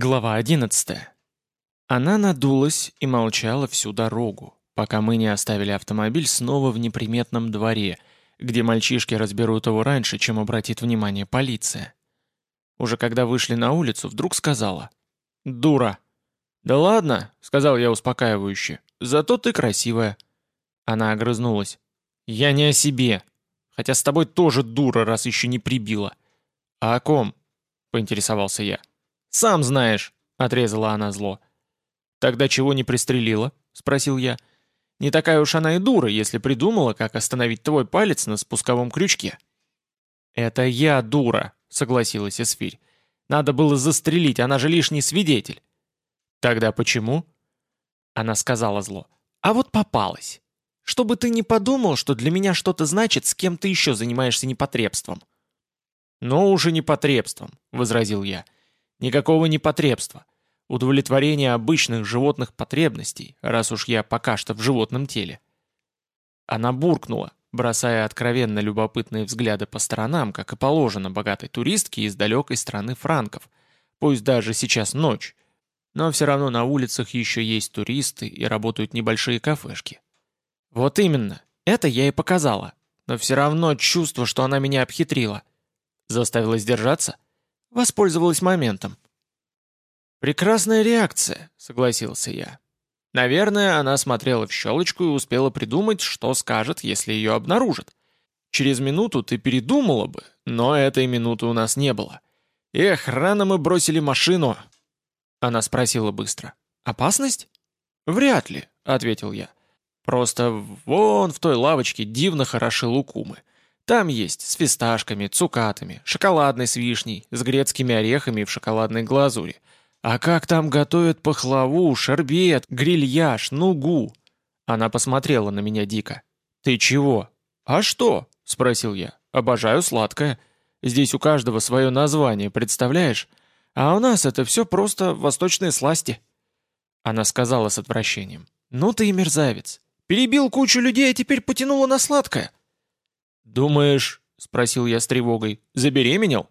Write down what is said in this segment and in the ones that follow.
Глава 11. Она надулась и молчала всю дорогу, пока мы не оставили автомобиль снова в неприметном дворе, где мальчишки разберут его раньше, чем обратит внимание полиция. Уже когда вышли на улицу, вдруг сказала «Дура». «Да ладно», — сказал я успокаивающе, — «зато ты красивая». Она огрызнулась. «Я не о себе. Хотя с тобой тоже дура, раз еще не прибила». «А о ком?» — поинтересовался я. «Сам знаешь», — отрезала она зло. «Тогда чего не пристрелила?» — спросил я. «Не такая уж она и дура, если придумала, как остановить твой палец на спусковом крючке». «Это я дура», — согласилась Эсфирь. «Надо было застрелить, она же лишний свидетель». «Тогда почему?» Она сказала зло. «А вот попалась. Чтобы ты не подумал, что для меня что-то значит, с кем ты еще занимаешься непотребством». «Ну уже непотребством», — возразил я. «Я...» Никакого непотребства. Удовлетворение обычных животных потребностей, раз уж я пока что в животном теле. Она буркнула, бросая откровенно любопытные взгляды по сторонам, как и положено богатой туристке из далекой страны франков, пусть даже сейчас ночь, но все равно на улицах еще есть туристы и работают небольшие кафешки. Вот именно, это я и показала, но все равно чувство, что она меня обхитрила. Заставила сдержаться? Воспользовалась моментом. «Прекрасная реакция», — согласился я. Наверное, она смотрела в щелочку и успела придумать, что скажет, если ее обнаружат. Через минуту ты передумала бы, но этой минуты у нас не было. Эх, рано мы бросили машину. Она спросила быстро. «Опасность?» «Вряд ли», — ответил я. «Просто вон в той лавочке дивно хороши лукумы. Там есть с фисташками, цукатами, шоколадной с вишней, с грецкими орехами в шоколадной глазури. А как там готовят пахлаву, шарбет, грильяж, нугу? Она посмотрела на меня дико. «Ты чего?» «А что?» — спросил я. «Обожаю сладкое. Здесь у каждого свое название, представляешь? А у нас это все просто восточные сласти». Она сказала с отвращением. «Ну ты и мерзавец. Перебил кучу людей, а теперь потянула на сладкое. «Думаешь, — спросил я с тревогой, — забеременел?»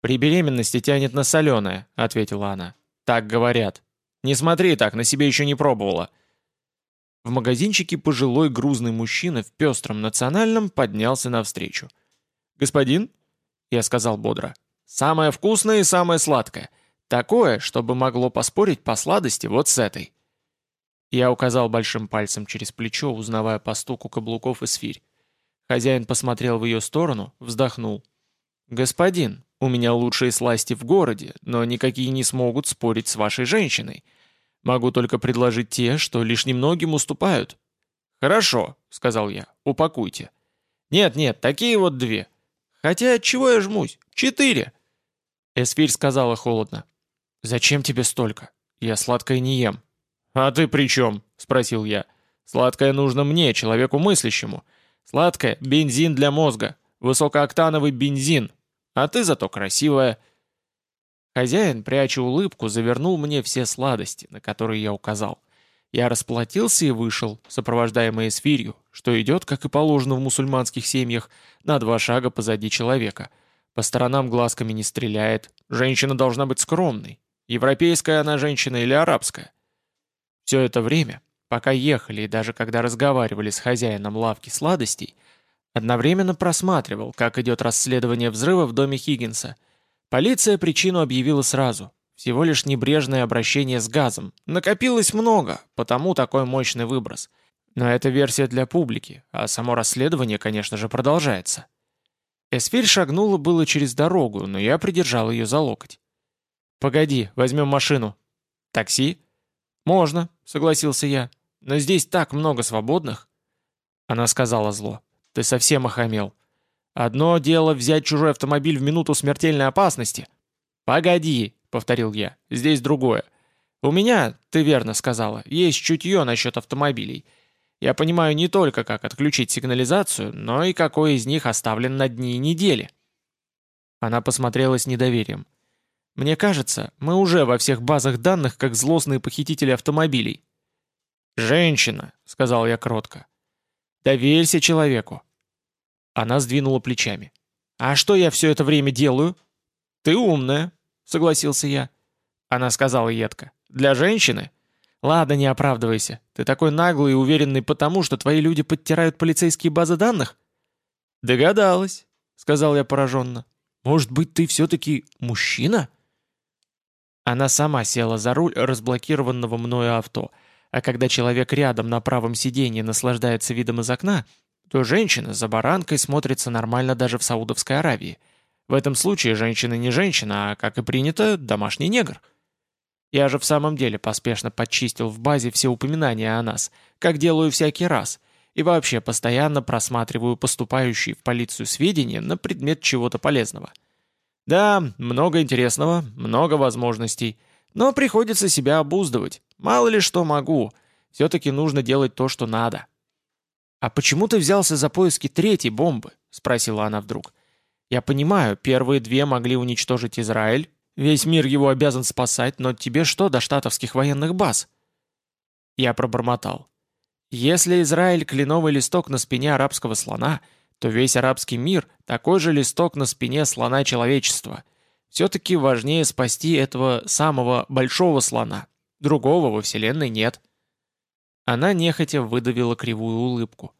«При беременности тянет на соленое», — ответила она. «Так говорят. Не смотри так, на себе еще не пробовала». В магазинчике пожилой грузный мужчина в пестром национальном поднялся навстречу. «Господин?» — я сказал бодро. «Самое вкусное и самое сладкое. Такое, чтобы могло поспорить по сладости вот с этой». Я указал большим пальцем через плечо, узнавая по стуку каблуков и сфирь. Хозяин посмотрел в ее сторону, вздохнул. «Господин, у меня лучшие сласти в городе, но никакие не смогут спорить с вашей женщиной. Могу только предложить те, что лишь немногим уступают». «Хорошо», — сказал я, — «упакуйте». «Нет-нет, такие вот две. Хотя, чего я жмусь? Четыре». Эсфирь сказала холодно. «Зачем тебе столько? Я сладкое не ем». «А ты при чем?» — спросил я. «Сладкое нужно мне, человеку мыслящему. Сладкое — бензин для мозга, высокооктановый бензин, а ты зато красивая». Хозяин, пряча улыбку, завернул мне все сладости, на которые я указал. Я расплатился и вышел, сопровождаемый эсфирью, что идет, как и положено в мусульманских семьях, на два шага позади человека. По сторонам глазками не стреляет. Женщина должна быть скромной. Европейская она женщина или арабская? Все это время Пока ехали и даже когда разговаривали с хозяином лавки сладостей, одновременно просматривал, как идет расследование взрыва в доме Хиггинса. Полиция причину объявила сразу. Всего лишь небрежное обращение с газом. Накопилось много, потому такой мощный выброс. Но это версия для публики, а само расследование, конечно же, продолжается. Эсфирь шагнула было через дорогу, но я придержал ее за локоть. «Погоди, возьмем машину». «Такси?» «Можно», — согласился я. Но здесь так много свободных». Она сказала зло. «Ты совсем охамел. Одно дело взять чужой автомобиль в минуту смертельной опасности». «Погоди», — повторил я, — «здесь другое. У меня, ты верно сказала, есть чутье насчет автомобилей. Я понимаю не только, как отключить сигнализацию, но и какой из них оставлен на дни недели». Она посмотрела с недоверием. «Мне кажется, мы уже во всех базах данных как злостные похитители автомобилей». «Женщина», — сказал я кротко. «Доверься человеку». Она сдвинула плечами. «А что я все это время делаю?» «Ты умная», — согласился я. она сказала едко. «Для женщины?» «Ладно, не оправдывайся. Ты такой наглый и уверенный потому, что твои люди подтирают полицейские базы данных?» «Догадалась», — сказал я пораженно. «Может быть, ты все-таки мужчина?» Она сама села за руль разблокированного мною авто, а когда человек рядом на правом сиденье наслаждается видом из окна, то женщина за баранкой смотрится нормально даже в Саудовской Аравии. В этом случае женщина не женщина, а, как и принято, домашний негр. Я же в самом деле поспешно подчистил в базе все упоминания о нас, как делаю всякий раз, и вообще постоянно просматриваю поступающие в полицию сведения на предмет чего-то полезного. Да, много интересного, много возможностей, но приходится себя обуздывать. Мало ли что могу, все-таки нужно делать то, что надо. «А почему ты взялся за поиски третьей бомбы?» — спросила она вдруг. «Я понимаю, первые две могли уничтожить Израиль, Весь мир его обязан спасать, но тебе что до штатовских военных баз?» Я пробормотал. «Если Израиль — кленовый листок на спине арабского слона, то весь арабский мир — такой же листок на спине слона человечества. Все-таки важнее спасти этого самого большого слона. Другого во Вселенной нет». Она нехотя выдавила кривую улыбку.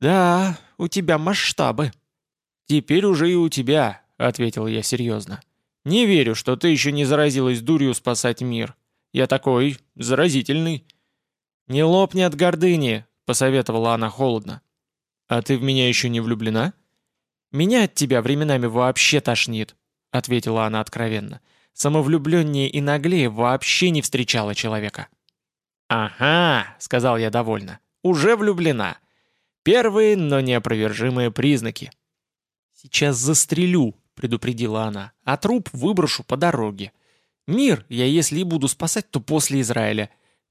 «Да, у тебя масштабы». «Теперь уже и у тебя», — ответил я серьезно. Не верю, что ты еще не заразилась дурью спасать мир. Я такой, заразительный». «Не лопни от гордыни», — посоветовала она холодно. «А ты в меня еще не влюблена?» «Меня от тебя временами вообще тошнит», — ответила она откровенно. «Самовлюбленнее и наглее вообще не встречала человека». «Ага», — сказал я довольно, — «уже влюблена. Первые, но неопровержимые признаки». «Сейчас застрелю», — предупредила она, — «а труп выброшу по дороге. Мир я, если и буду спасать, то после Израиля.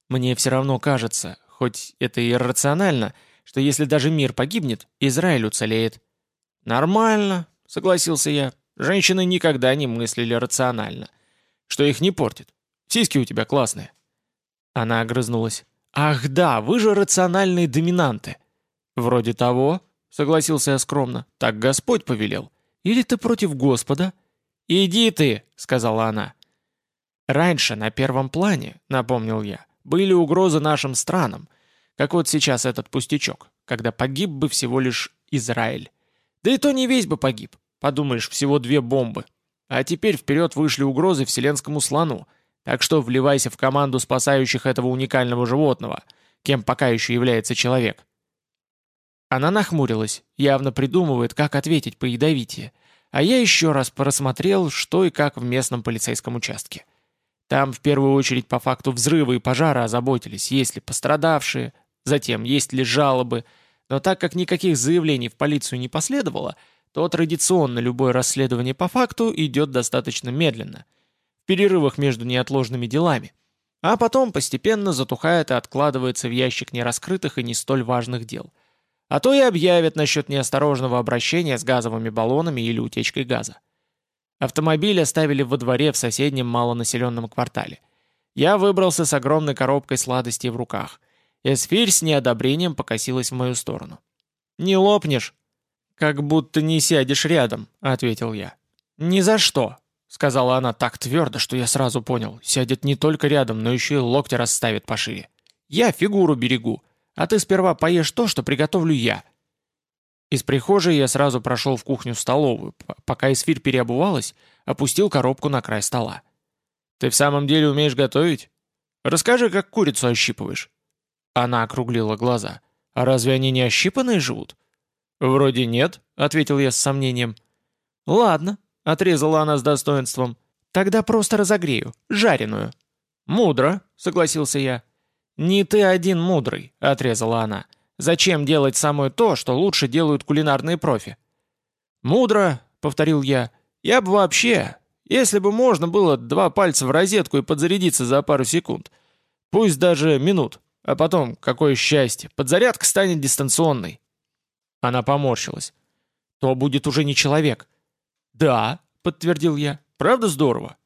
Мне все равно кажется, хоть это и иррационально, что если даже мир погибнет, Израиль уцелеет». «Нормально», — согласился я. «Женщины никогда не мыслили рационально. Что их не портит. Сиськи у тебя классные». Она огрызнулась. «Ах да, вы же рациональные доминанты». «Вроде того», — согласился я скромно, — «так Господь повелел». Или ты против Господа?» «Иди ты», — сказала она. «Раньше на первом плане, — напомнил я, — были угрозы нашим странам, как вот сейчас этот пустячок, когда погиб бы всего лишь Израиль. Да и то не весь бы погиб, подумаешь, всего две бомбы. А теперь вперед вышли угрозы вселенскому слону, так что вливайся в команду спасающих этого уникального животного, кем пока еще является человек. Она нахмурилась, явно придумывает, как ответить по ядовитие. А я еще раз просмотрел, что и как в местном полицейском участке. Там в первую очередь по факту взрыва и пожара озаботились, есть ли пострадавшие, затем есть ли жалобы. Но так как никаких заявлений в полицию не последовало, то традиционно любое расследование по факту идет достаточно медленно, в перерывах между неотложными делами. А потом постепенно затухает и откладывается в ящик нераскрытых и не столь важных дел – а то и объявят насчет неосторожного обращения с газовыми баллонами или утечкой газа. Автомобиль оставили во дворе в соседнем малонаселенном квартале. Я выбрался с огромной коробкой сладостей в руках. Эсфирь с неодобрением покосилась в мою сторону. «Не лопнешь?» «Как будто не сядешь рядом», — ответил я. «Ни за что», — сказала она так твердо, что я сразу понял. Сядет не только рядом, но еще и локти расставит пошире. «Я фигуру берегу. А ты сперва поешь то, что приготовлю я». Из прихожей я сразу прошел в кухню-столовую, пока эсфирь переобувалась, опустил коробку на край стола. «Ты в самом деле умеешь готовить? Расскажи, как курицу ощипываешь». Она округлила глаза. «А разве они не ощипанные живут?» «Вроде нет», — ответил я с сомнением. «Ладно», — отрезала она с достоинством. «Тогда просто разогрею, жареную». «Мудро», — согласился я. «Не ты один мудрый», — отрезала она. «Зачем делать самое то, что лучше делают кулинарные профи?» «Мудро», — повторил я. «Я бы вообще, если бы можно было два пальца в розетку и подзарядиться за пару секунд. Пусть даже минут. А потом, какое счастье, подзарядка станет дистанционной». Она поморщилась. «То будет уже не человек». «Да», — подтвердил я. «Правда здорово?»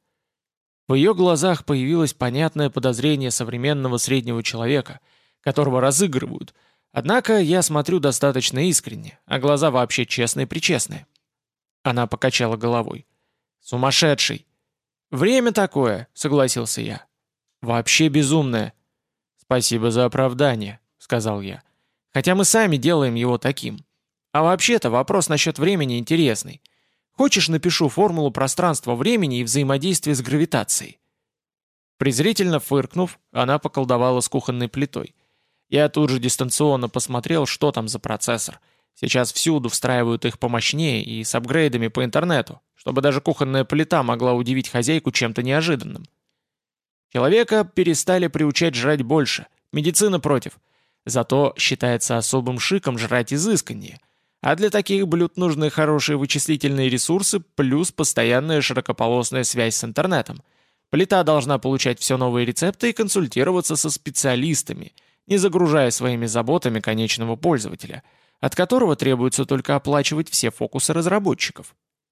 В ее глазах появилось понятное подозрение современного среднего человека, которого разыгрывают. Однако я смотрю достаточно искренне, а глаза вообще честные-причестные. Она покачала головой. «Сумасшедший!» «Время такое», — согласился я. «Вообще безумное». «Спасибо за оправдание», — сказал я. «Хотя мы сами делаем его таким. А вообще-то вопрос насчет времени интересный. Хочешь, напишу формулу пространства-времени и взаимодействия с гравитацией?» Презрительно фыркнув, она поколдовала с кухонной плитой. Я тут же дистанционно посмотрел, что там за процессор. Сейчас всюду встраивают их помощнее и с апгрейдами по интернету, чтобы даже кухонная плита могла удивить хозяйку чем-то неожиданным. Человека перестали приучать жрать больше, медицина против. Зато считается особым шиком жрать изысканнее. А для таких блюд нужны хорошие вычислительные ресурсы плюс постоянная широкополосная связь с интернетом. Плита должна получать все новые рецепты и консультироваться со специалистами – не загружая своими заботами конечного пользователя, от которого требуется только оплачивать все фокусы разработчиков.